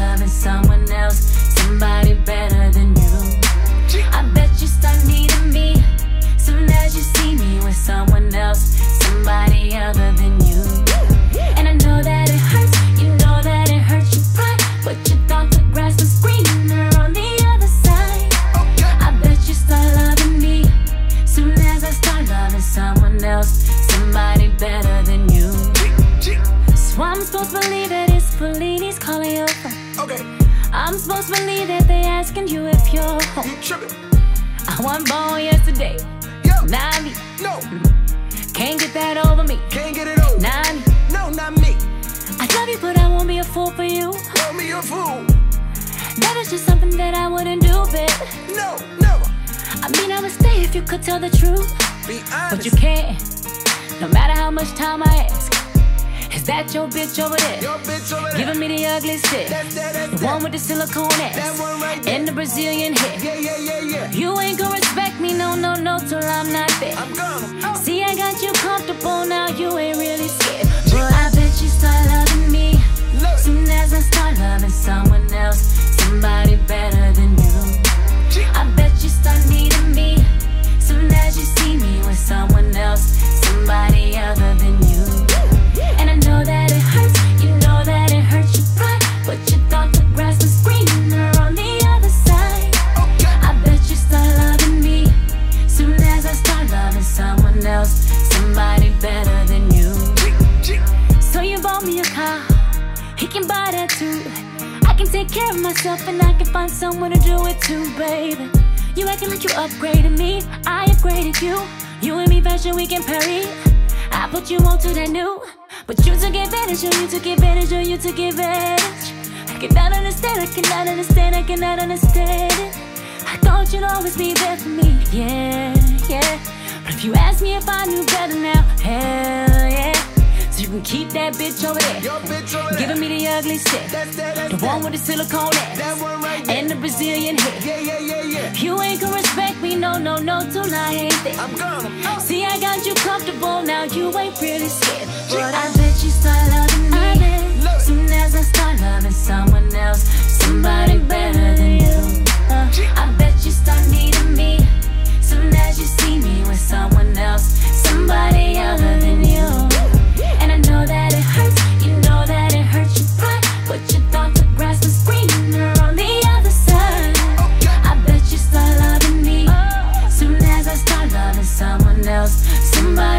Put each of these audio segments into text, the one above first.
loving someone else, somebody better than you. I bet you start needing me soon as you see me with someone else, somebody other than you. And I know that it hurts, you know that it hurts your pride, but you thought the grass was greener on the other side. I bet you start loving me soon as I start loving someone else, somebody better than you. So I'm supposed to believe that it's Fellini's calling phone. Okay, I'm supposed to believe that they asking you if you're home. you tripping? I wasn't born yesterday, Yo, not me. no, mm-hmm. Can't get that over me, can't get it over. not me. No, not me. I love you, but I won't be a fool for you. Call me a fool. That is just something that I wouldn't do, babe. No, never. I mean, I would stay if you could tell the truth, Be honest. but you can't. No matter how much time I ask, is that your bitch over there? Your bitch over there. Giving me the ugly shit. That, that, that, The one with the silicone That ass one right there. and the Brazilian hair. Yeah, yeah, yeah, yeah. You ain't gonna respect me, no, no, no, till I'm not there. I'm gonna. See, I got you comfortable now, you ain't and I can find someone to do it too, baby. You acting like you upgraded me, I upgraded you. You and me fashion we can parry. I put you on to that new, but you took advantage, oh you took advantage, oh you took advantage. I cannot understand, I cannot understand, I cannot understand it. I thought you'd always be there for me, yeah, yeah. But if you ask me if I knew better now. So you can keep that bitch over there. Your bitch over there. Giving me the ugly shit. That's that, that's The that. one with the silicone That ass. one right there. And the Brazilian hair. Yeah, yeah, yeah, yeah. You ain't gonna respect me, no, no, no, till I ain't there. I'm gonna. See, I got you comfortable now, you ain't really scared. But I Somebody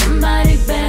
somebody better.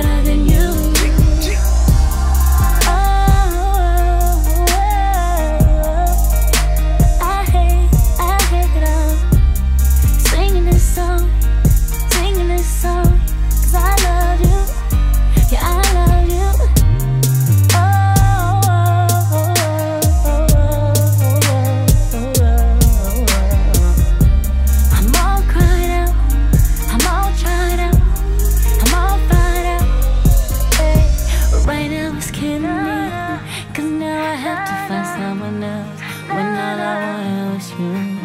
someone else when all I want is you.